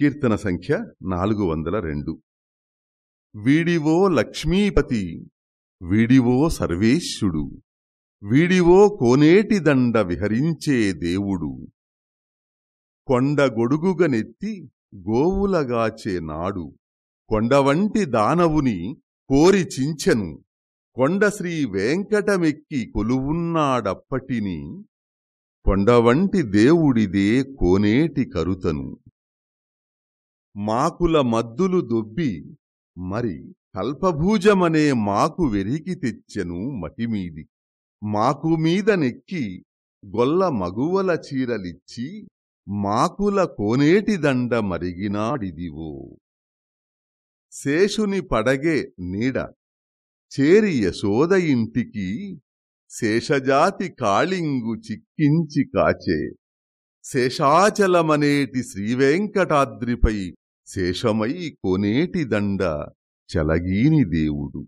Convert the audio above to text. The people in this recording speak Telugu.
కీర్తన సంఖ్య నాలుగు వందల రెండు. వీడివో లక్ష్మీపతి వీడివో సర్వేశ్వడు వీడివో కోనేటి దండ విహరించే దేవుడు. కొండగొడుగుగనెత్తి గోవులగాచే నాడు కొండవంటి దానవుని కోరి చించెను. కొండ శ్రీ వెంకటమెక్కి కొలువున్నాడప్పటిని కొండవంటి దేవుడిదే కోనేటి కరుతను. మాకుల మద్దులు దొబ్బి మరి కల్పభూజమనే మాకు వెరికి తెచ్చెను మటిమీది మాకు మీద నెక్కి గొల్ల మగువల చీరలిచ్చి మాకుల కోనేటి దండ మరిగినాడిదివో. శేషుని పడగే నీడ చేరి యశోద ఇంటికి శేషజాతి కాళింగు చిక్కించి కాచే. శేషాచలమనేటి శ్రీవేంకటాద్రిపై శేషమై కోనేటి దండ చలగీని దేవుడు.